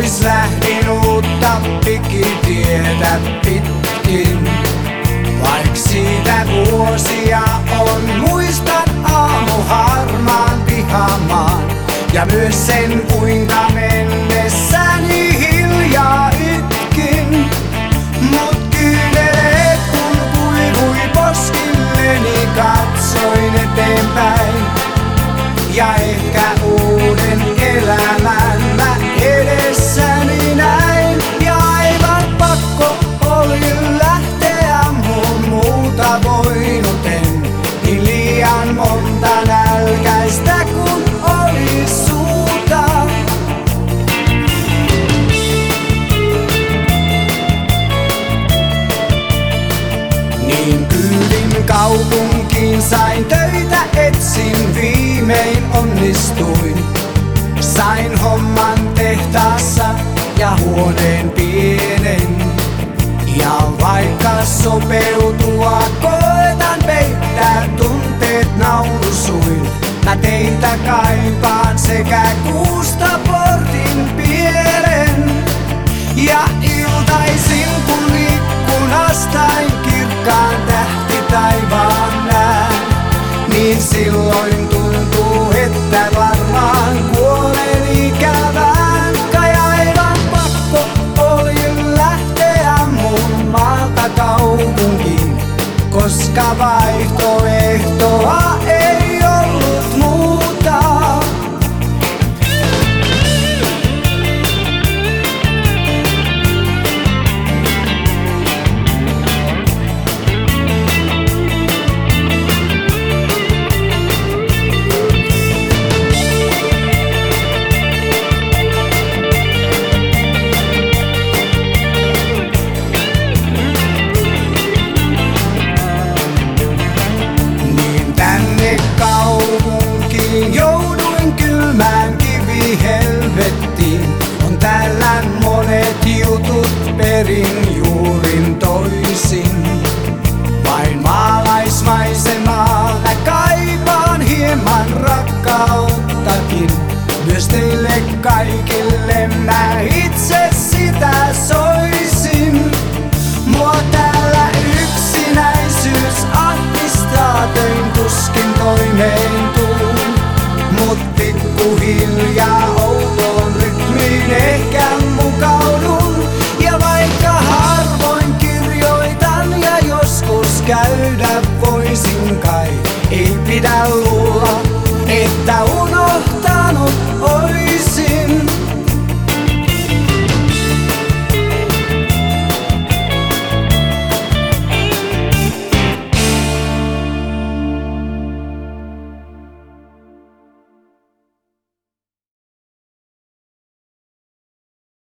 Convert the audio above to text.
Pois lähdin uutta pikitietä pitkin. Vaik siitä vuosia on, muistan aamu harmaan pihamaan. Ja myös sen kuinka mennessäni hiljaa itkin. Mut kyyneleet kun kuivui poskilleni katsoin eteenpäin. Ja ehkä kaupunkiin sain töitä etsin viimein onnistuin. Sain homman tehtaassa ja huoneen pienen. Ja vaikka sopeutua koetan peittää tunteet naurusuin. Mä teitä kaipaan sekä kuusta portin pielen. Ja iltaisin silloin tuntuu, että varmaan kuolen ikävään. Kai aivan pakko oli lähteä mun maalta kaupunkiin, koska vaihtoehtoa ei querem